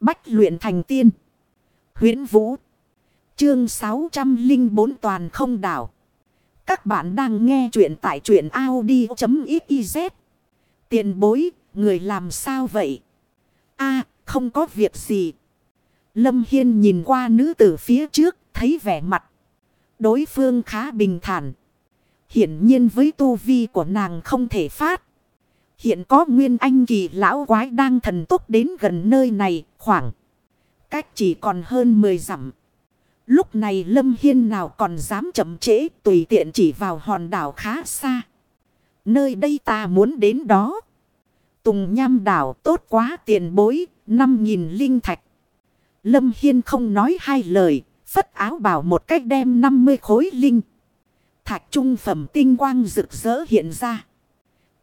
Bách luyện thành tiên. huyễn Vũ. Chương 604 toàn không đảo. Các bạn đang nghe truyện tại truyện Audi.xyz. Tiền bối, người làm sao vậy? a không có việc gì. Lâm Hiên nhìn qua nữ tử phía trước, thấy vẻ mặt. Đối phương khá bình thản. Hiển nhiên với tu vi của nàng không thể phát. Hiện có nguyên anh kỳ lão quái đang thần tốc đến gần nơi này khoảng. Cách chỉ còn hơn 10 dặm. Lúc này Lâm Hiên nào còn dám chậm trễ tùy tiện chỉ vào hòn đảo khá xa. Nơi đây ta muốn đến đó. Tùng nham đảo tốt quá tiền bối, 5.000 linh thạch. Lâm Hiên không nói hai lời, phất áo bảo một cách đem 50 khối linh. Thạch trung phẩm tinh quang rực rỡ hiện ra.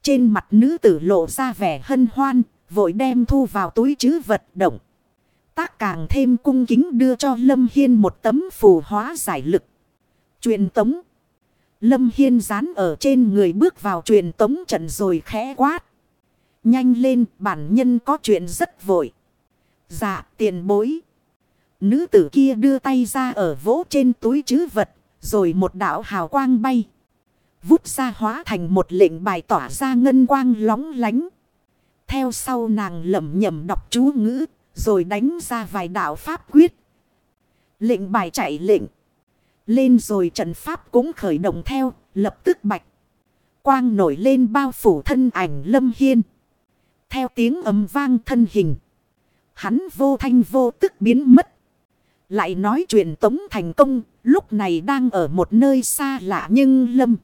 Trên mặt nữ tử lộ ra vẻ hân hoan, vội đem thu vào túi chứ vật động. Tác càng thêm cung kính đưa cho Lâm Hiên một tấm phù hóa giải lực. Truyền tống. Lâm Hiên dán ở trên người bước vào truyền tống trận rồi khẽ quát. Nhanh lên, bản nhân có chuyện rất vội. Dạ tiền bối. Nữ tử kia đưa tay ra ở vỗ trên túi chứ vật. Rồi một đạo hào quang bay. Vút ra hóa thành một lệnh bài tỏa ra ngân quang lóng lánh. Theo sau nàng lẩm nhẩm đọc chú ngữ. Rồi đánh ra vài đạo pháp quyết. Lệnh bài chạy lệnh. Lên rồi trận pháp cũng khởi động theo. Lập tức bạch. Quang nổi lên bao phủ thân ảnh lâm hiên. Theo tiếng ầm vang thân hình. Hắn vô thanh vô tức biến mất. Lại nói chuyện tống thành công. Lúc này đang ở một nơi xa lạ nhưng lâm.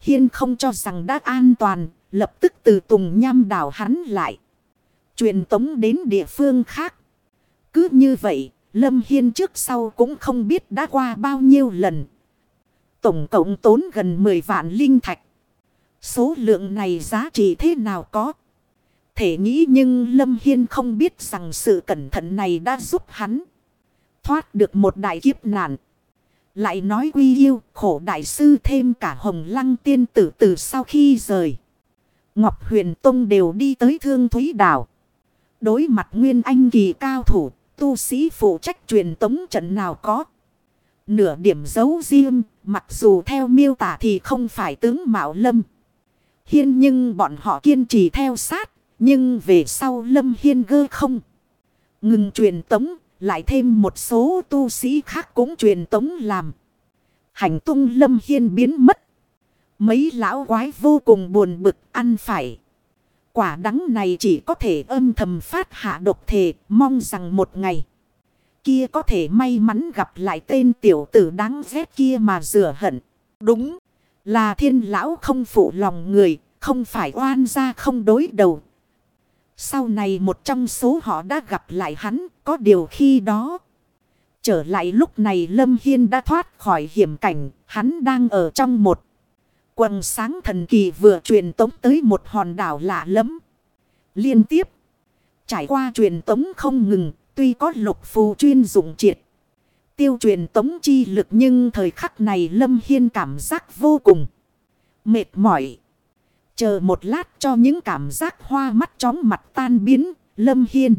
Hiên không cho rằng đã an toàn. Lập tức từ tùng nham đảo hắn lại. Truyền tống đến địa phương khác. Cứ như vậy. Lâm Hiên trước sau cũng không biết đã qua bao nhiêu lần. Tổng cộng tốn gần 10 vạn linh thạch. Số lượng này giá trị thế nào có? Thể nghĩ nhưng Lâm Hiên không biết rằng sự cẩn thận này đã giúp hắn thoát được một đại kiếp nạn. Lại nói quy yêu, khổ đại sư thêm cả hồng lăng tiên tử từ sau khi rời. Ngọc huyền tông đều đi tới thương thúy đảo. Đối mặt nguyên anh kỳ cao thủ, tu sĩ phụ trách truyền tống trận nào có. Nửa điểm dấu riêng, mặc dù theo miêu tả thì không phải tướng Mạo Lâm. Hiên nhưng bọn họ kiên trì theo sát, nhưng về sau Lâm Hiên gơ không. Ngừng truyền tống, lại thêm một số tu sĩ khác cũng truyền tống làm. Hành tung Lâm Hiên biến mất. Mấy lão quái vô cùng buồn bực ăn phải. Quả đắng này chỉ có thể âm thầm phát hạ độc thể, mong rằng một ngày. Kia có thể may mắn gặp lại tên tiểu tử đáng ghét kia mà rửa hận. Đúng, là thiên lão không phụ lòng người, không phải oan gia không đối đầu, sau này một trong số họ đã gặp lại hắn, có điều khi đó. Trở lại lúc này Lâm Hiên đã thoát khỏi hiểm cảnh, hắn đang ở trong một quần sáng thần kỳ vừa truyền tống tới một hòn đảo lạ lẫm Liên tiếp, trải qua truyền tống không ngừng, tuy có lục phù chuyên dụng triệt. Tiêu truyền tống chi lực nhưng thời khắc này Lâm Hiên cảm giác vô cùng mệt mỏi. Chờ một lát cho những cảm giác hoa mắt chóng mặt tan biến, Lâm Hiên.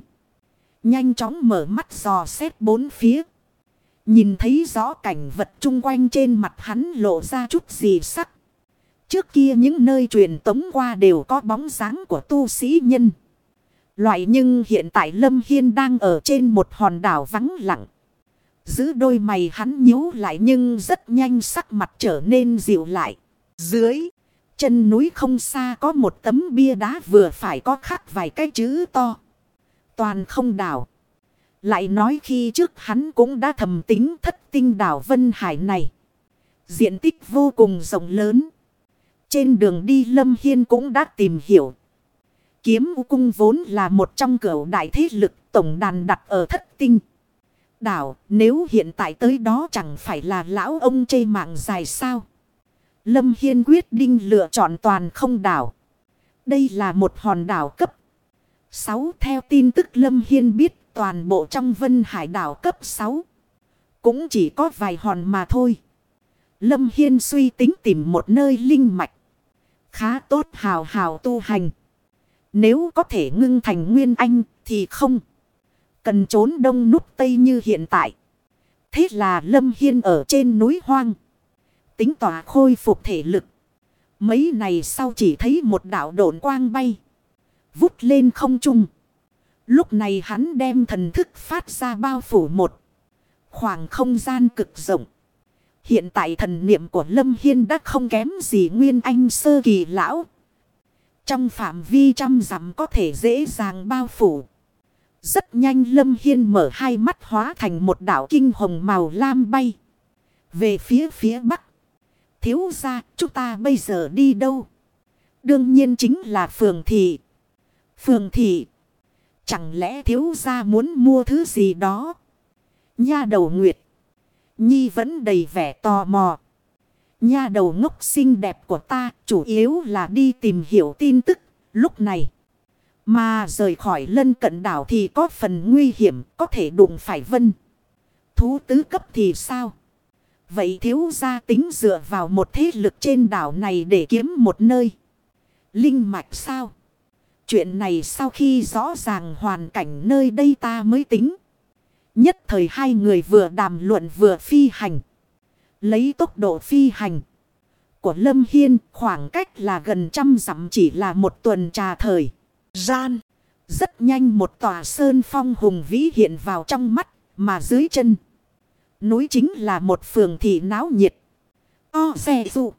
Nhanh chóng mở mắt dò xét bốn phía. Nhìn thấy rõ cảnh vật chung quanh trên mặt hắn lộ ra chút gì sắc. Trước kia những nơi truyền tống qua đều có bóng dáng của tu sĩ nhân. Loại nhưng hiện tại Lâm Hiên đang ở trên một hòn đảo vắng lặng. Giữ đôi mày hắn nhíu lại nhưng rất nhanh sắc mặt trở nên dịu lại. Dưới. Chân núi không xa có một tấm bia đá vừa phải có khắc vài cái chữ to. Toàn không đảo. Lại nói khi trước hắn cũng đã thầm tính thất tinh đảo Vân Hải này. Diện tích vô cùng rộng lớn. Trên đường đi Lâm Hiên cũng đã tìm hiểu. Kiếm U Cung vốn là một trong cửu đại thế lực tổng đàn đặt ở thất tinh. Đảo, nếu hiện tại tới đó chẳng phải là lão ông chê mạng dài sao. Lâm Hiên quyết định lựa chọn toàn không đảo. Đây là một hòn đảo cấp 6 theo tin tức Lâm Hiên biết, toàn bộ trong vân hải đảo cấp 6. Cũng chỉ có vài hòn mà thôi. Lâm Hiên suy tính tìm một nơi linh mạch. Khá tốt hào hào tu hành. Nếu có thể ngưng thành nguyên anh thì không. cần trốn đông nút tây như hiện tại. Thế là Lâm Hiên ở trên núi hoang. Tính tỏa khôi phục thể lực. Mấy này sau chỉ thấy một đạo độn quang bay. Vút lên không trung. Lúc này hắn đem thần thức phát ra bao phủ một. Khoảng không gian cực rộng. Hiện tại thần niệm của Lâm Hiên đã không kém gì Nguyên Anh sơ kỳ lão. Trong phạm vi trăm dặm có thể dễ dàng bao phủ. Rất nhanh Lâm Hiên mở hai mắt hóa thành một đảo kinh hồng màu lam bay. Về phía phía bắc. Thiếu ra chúng ta bây giờ đi đâu? Đương nhiên chính là phường thị. Phường thị. Chẳng lẽ thiếu ra muốn mua thứ gì đó? Nha đầu nguyệt. Nhi vẫn đầy vẻ tò mò. Nha đầu ngốc xinh đẹp của ta chủ yếu là đi tìm hiểu tin tức lúc này. Mà rời khỏi lân cận đảo thì có phần nguy hiểm, có thể đụng phải vân. Thú tứ cấp thì sao? Vậy thiếu gia tính dựa vào một thế lực trên đảo này để kiếm một nơi. Linh mạch sao? Chuyện này sau khi rõ ràng hoàn cảnh nơi đây ta mới tính. Nhất thời hai người vừa đàm luận vừa phi hành. Lấy tốc độ phi hành của Lâm Hiên, khoảng cách là gần trăm dặm chỉ là một tuần trà thời. Gian. Rất nhanh một tòa sơn phong hùng vĩ hiện vào trong mắt, mà dưới chân. Núi chính là một phường thị náo nhiệt. O, xe dụ.